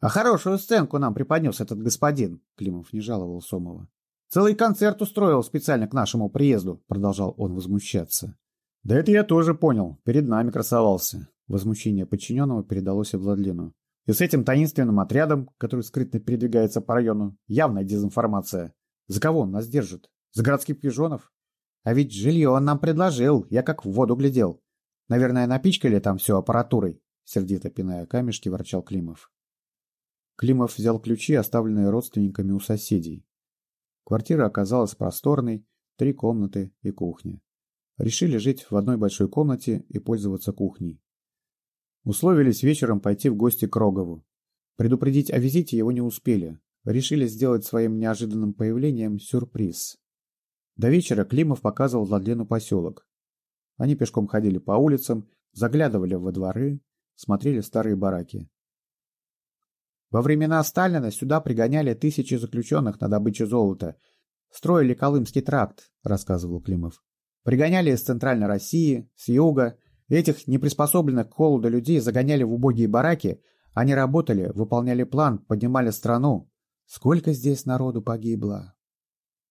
А хорошую сценку нам преподнес этот господин, Климов не жаловал Сомова. Целый концерт устроил специально к нашему приезду, продолжал он возмущаться. Да это я тоже понял, перед нами красовался. Возмущение подчиненного передалось и Владлену. И с этим таинственным отрядом, который скрытно передвигается по району, явная дезинформация. За кого он нас держит? За городских пижонов? А ведь жилье он нам предложил, я как в воду глядел. Наверное, напичкали там все аппаратурой, сердито пиная камешки, ворчал Климов. Климов взял ключи, оставленные родственниками у соседей. Квартира оказалась просторной, три комнаты и кухня. Решили жить в одной большой комнате и пользоваться кухней. Условились вечером пойти в гости к Рогову. Предупредить о визите его не успели. Решили сделать своим неожиданным появлением сюрприз. До вечера Климов показывал Владлену поселок. Они пешком ходили по улицам, заглядывали во дворы, смотрели старые бараки. Во времена Сталина сюда пригоняли тысячи заключенных на добычу золота. Строили Колымский тракт, рассказывал Климов. Пригоняли из Центральной России, с юга. Этих неприспособленных к холоду людей загоняли в убогие бараки. Они работали, выполняли план, поднимали страну. Сколько здесь народу погибло?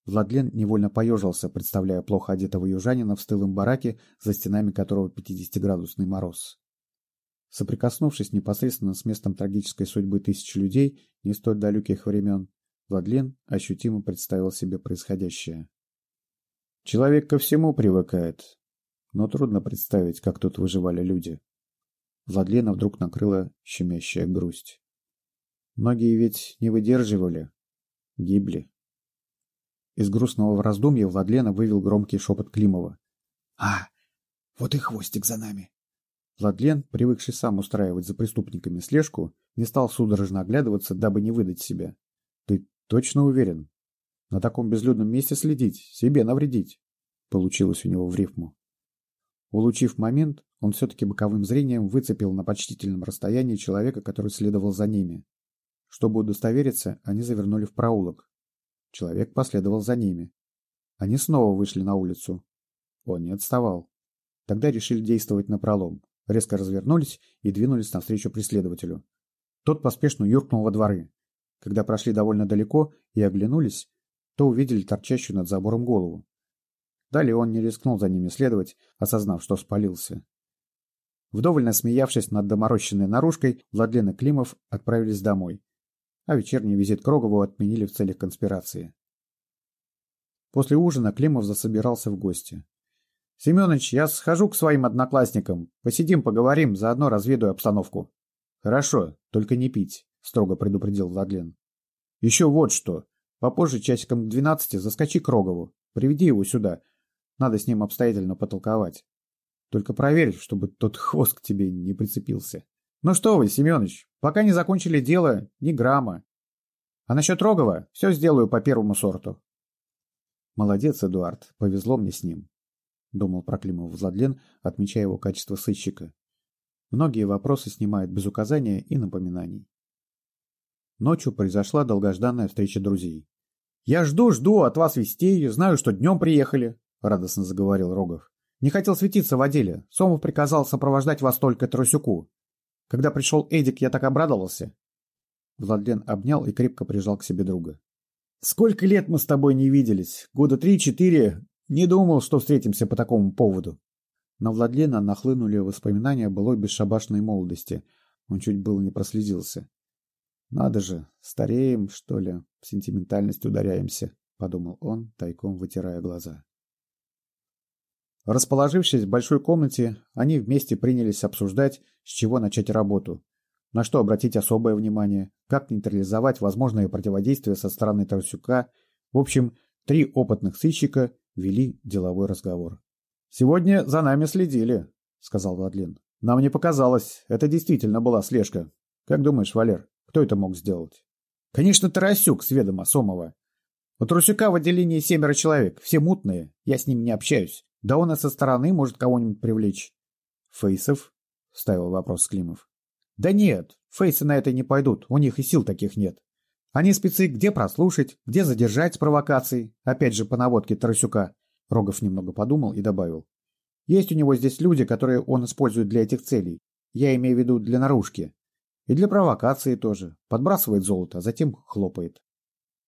Владлен невольно поежился, представляя плохо одетого южанина в стылом бараке, за стенами которого 50-градусный мороз. Соприкоснувшись непосредственно с местом трагической судьбы тысяч людей не столь далеких времен, Владлен ощутимо представил себе происходящее. Человек ко всему привыкает, но трудно представить, как тут выживали люди. Владлена вдруг накрыла щемящая грусть. Многие ведь не выдерживали, гибли. Из грустного раздумья Владлена вывел громкий шепот Климова. «А, вот и хвостик за нами!» Владлен, привыкший сам устраивать за преступниками слежку, не стал судорожно оглядываться, дабы не выдать себя. «Ты точно уверен? На таком безлюдном месте следить, себе навредить?» Получилось у него в рифму. Улучив момент, он все-таки боковым зрением выцепил на почтительном расстоянии человека, который следовал за ними. Чтобы удостовериться, они завернули в проулок. Человек последовал за ними. Они снова вышли на улицу. Он не отставал. Тогда решили действовать напролом резко развернулись и двинулись навстречу преследователю. Тот поспешно юркнул во дворы. Когда прошли довольно далеко и оглянулись, то увидели торчащую над забором голову. Далее он не рискнул за ними следовать, осознав, что спалился. Вдоволь насмеявшись над доморощенной наружкой, Владлен и Климов отправились домой, а вечерний визит к Рогову отменили в целях конспирации. После ужина Климов засобирался в гости. Семёныч, я схожу к своим одноклассникам. Посидим, поговорим, заодно разведаю обстановку. Хорошо, только не пить, строго предупредил Владлен. Еще вот что. Попозже часиком к двенадцати заскочи к Рогову. Приведи его сюда. Надо с ним обстоятельно потолковать. Только проверь, чтобы тот хвост к тебе не прицепился. Ну что вы, Семёныч, пока не закончили дело, ни грамма. А насчет Рогова все сделаю по первому сорту. Молодец, Эдуард, повезло мне с ним. — думал про Климова Владлен, отмечая его качество сыщика. Многие вопросы снимают без указания и напоминаний. Ночью произошла долгожданная встреча друзей. «Я жду-жду от вас вестей, знаю, что днем приехали», — радостно заговорил Рогов. «Не хотел светиться в отделе. Сомов приказал сопровождать вас только Тросюку. Когда пришел Эдик, я так обрадовался». Владлен обнял и крепко прижал к себе друга. «Сколько лет мы с тобой не виделись? Года три-четыре, не думал, что встретимся по такому поводу. На Владлена нахлынули воспоминания былой бесшабашной молодости. Он чуть было не прослезился. «Надо же, стареем, что ли, в сентиментальность ударяемся», — подумал он, тайком вытирая глаза. Расположившись в большой комнате, они вместе принялись обсуждать, с чего начать работу, на что обратить особое внимание, как нейтрализовать возможное противодействие со стороны Тарасюка. В общем, три опытных сыщика вели деловой разговор. «Сегодня за нами следили», — сказал Владлен. «Нам не показалось. Это действительно была слежка. Как думаешь, Валер, кто это мог сделать?» «Конечно, Тарасюк с ведома Сомова. У Трусюка в отделении семеро человек, все мутные, я с ними не общаюсь. Да он и со стороны может кого-нибудь привлечь». «Фейсов?» — вставил вопрос Климов. «Да нет, фейсы на это не пойдут, у них и сил таких нет. Они спецы где прослушать, где задержать с провокацией, опять же по наводке Тарасюка. Рогов немного подумал и добавил. Есть у него здесь люди, которые он использует для этих целей. Я имею в виду для наружки. И для провокации тоже. Подбрасывает золото, а затем хлопает.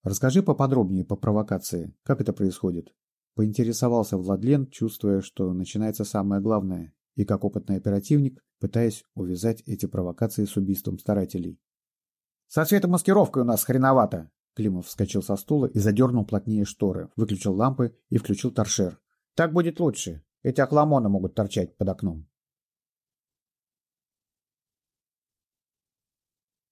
Расскажи поподробнее по провокации. Как это происходит? Поинтересовался Владлен, чувствуя, что начинается самое главное, и как опытный оперативник, пытаясь увязать эти провокации с убийством старателей. «Со светомаскировкой у нас хреновато!» Климов вскочил со стула и задернул плотнее шторы, выключил лампы и включил торшер. «Так будет лучше. Эти охламоны могут торчать под окном».